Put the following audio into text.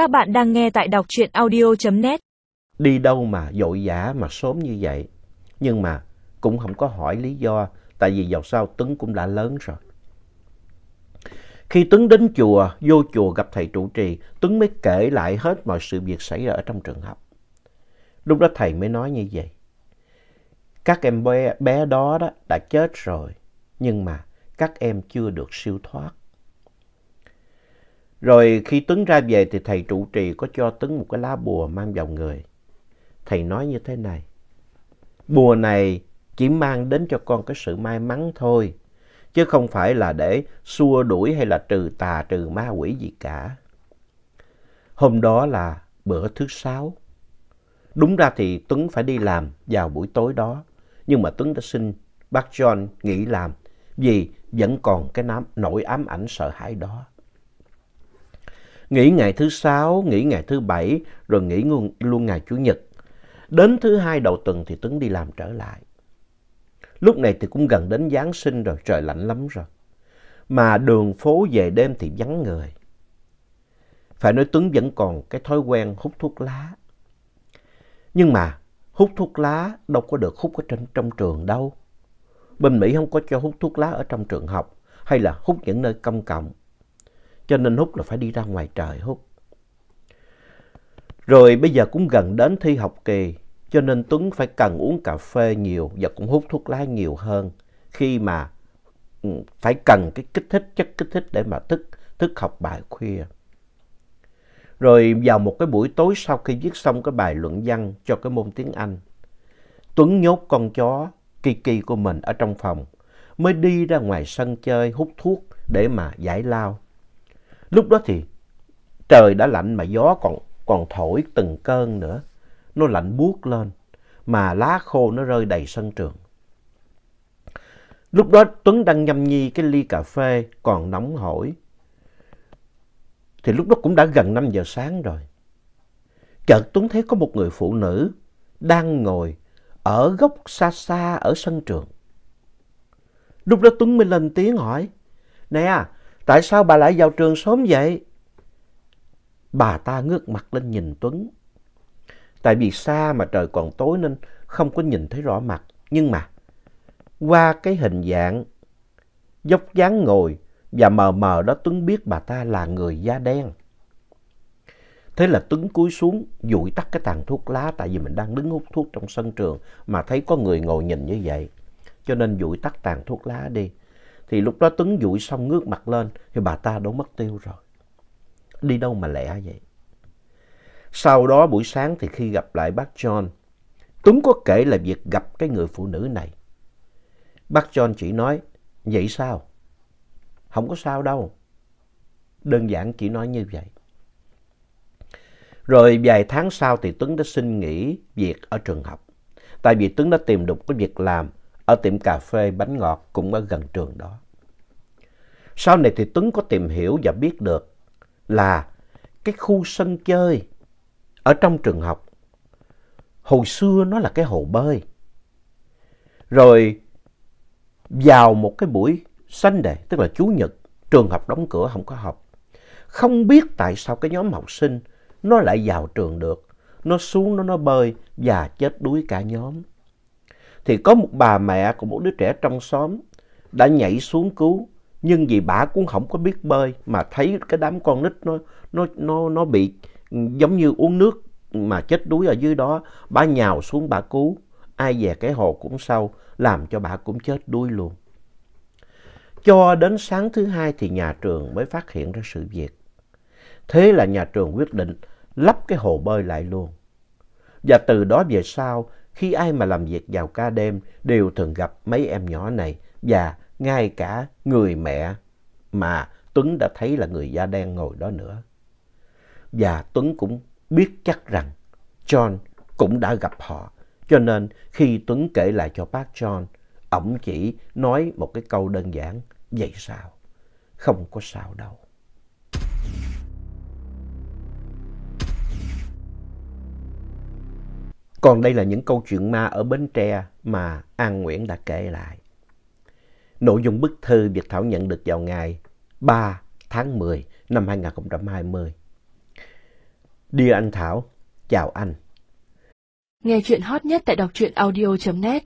Các bạn đang nghe tại đọc truyện audio.net. Đi đâu mà dội vã mà sớm như vậy. Nhưng mà cũng không có hỏi lý do, tại vì dạo sau Tuấn cũng đã lớn rồi. Khi Tuấn đến chùa, vô chùa gặp thầy trụ trì, Tuấn mới kể lại hết mọi sự việc xảy ra ở trong trường học. Lúc đó thầy mới nói như vậy. Các em bé, bé đó, đó đã chết rồi, nhưng mà các em chưa được siêu thoát. Rồi khi Tuấn ra về thì thầy trụ trì có cho Tuấn một cái lá bùa mang vào người. Thầy nói như thế này. Bùa này chỉ mang đến cho con cái sự may mắn thôi. Chứ không phải là để xua đuổi hay là trừ tà, trừ ma quỷ gì cả. Hôm đó là bữa thứ sáu. Đúng ra thì Tuấn phải đi làm vào buổi tối đó. Nhưng mà Tuấn đã xin bác John nghỉ làm vì vẫn còn cái nỗi ám ảnh sợ hãi đó. Nghỉ ngày thứ sáu, nghỉ ngày thứ bảy, rồi nghỉ luôn luôn ngày Chủ nhật. Đến thứ hai đầu tuần thì Tuấn đi làm trở lại. Lúc này thì cũng gần đến Giáng sinh rồi, trời lạnh lắm rồi. Mà đường phố về đêm thì vắng người. Phải nói Tuấn vẫn còn cái thói quen hút thuốc lá. Nhưng mà hút thuốc lá đâu có được hút ở trên, trong trường đâu. Bên Mỹ không có cho hút thuốc lá ở trong trường học hay là hút những nơi công cộng. Cho nên hút là phải đi ra ngoài trời hút. Rồi bây giờ cũng gần đến thi học kỳ, cho nên Tuấn phải cần uống cà phê nhiều và cũng hút thuốc lá nhiều hơn khi mà ừ, phải cần cái kích thích, chất kích thích để mà thức, thức học bài khuya. Rồi vào một cái buổi tối sau khi viết xong cái bài luận văn cho cái môn tiếng Anh, Tuấn nhốt con chó Kiki của mình ở trong phòng, mới đi ra ngoài sân chơi hút thuốc để mà giải lao. Lúc đó thì trời đã lạnh mà gió còn, còn thổi từng cơn nữa. Nó lạnh buốt lên mà lá khô nó rơi đầy sân trường. Lúc đó Tuấn đang nhâm nhi cái ly cà phê còn nóng hổi. Thì lúc đó cũng đã gần 5 giờ sáng rồi. Chợt Tuấn thấy có một người phụ nữ đang ngồi ở góc xa xa ở sân trường. Lúc đó Tuấn mới lên tiếng hỏi, Nè, tại sao bà lại vào trường sớm vậy? Bà ta ngước mặt lên nhìn Tuấn. Tại vì xa mà trời còn tối nên không có nhìn thấy rõ mặt. Nhưng mà, qua cái hình dạng, dốc dáng ngồi và mờ mờ đó, Tuấn biết bà ta là người da đen. Thế là Tuấn cúi xuống, dụi tắt cái tàn thuốc lá tại vì mình đang đứng hút thuốc trong sân trường mà thấy có người ngồi nhìn như vậy. Cho nên dụi tắt tàn thuốc lá đi. Thì lúc đó Tuấn dụi xong ngước mặt lên thì bà ta đã mất tiêu rồi. Đi đâu mà lẹ vậy? Sau đó buổi sáng thì khi gặp lại bác John, Tuấn có kể là việc gặp cái người phụ nữ này. Bác John chỉ nói, vậy sao? Không có sao đâu. Đơn giản chỉ nói như vậy. Rồi vài tháng sau thì Tuấn đã xin nghỉ việc ở trường học. Tại vì Tuấn đã tìm được cái việc làm ở tiệm cà phê bánh ngọt cũng ở gần trường đó. Sau này thì Tuấn có tìm hiểu và biết được là cái khu sân chơi ở trong trường học hồi xưa nó là cái hồ bơi. Rồi vào một cái buổi Sunday, tức là Chủ nhật, trường học đóng cửa không có học. Không biết tại sao cái nhóm học sinh nó lại vào trường được. Nó xuống nó nó bơi và chết đuối cả nhóm. Thì có một bà mẹ của một đứa trẻ trong xóm đã nhảy xuống cứu. Nhưng vì bà cũng không có biết bơi mà thấy cái đám con nít nó, nó, nó, nó bị giống như uống nước mà chết đuối ở dưới đó. Bà nhào xuống bà cứu. Ai về cái hồ cũng sâu làm cho bà cũng chết đuối luôn. Cho đến sáng thứ hai thì nhà trường mới phát hiện ra sự việc. Thế là nhà trường quyết định lắp cái hồ bơi lại luôn. Và từ đó về sau, khi ai mà làm việc vào ca đêm đều thường gặp mấy em nhỏ này và ngay cả người mẹ mà Tuấn đã thấy là người da đen ngồi đó nữa. Và Tuấn cũng biết chắc rằng John cũng đã gặp họ. Cho nên khi Tuấn kể lại cho bác John, ổng chỉ nói một cái câu đơn giản, vậy sao? Không có sao đâu. Còn đây là những câu chuyện ma ở Bến Tre mà An Nguyễn đã kể lại. Nội dung bức thư việt thảo nhận được vào ngày 3 tháng 10 năm 2020. Dear anh Thảo, chào anh. Nghe chuyện hot nhất tại đọc truyện audio.net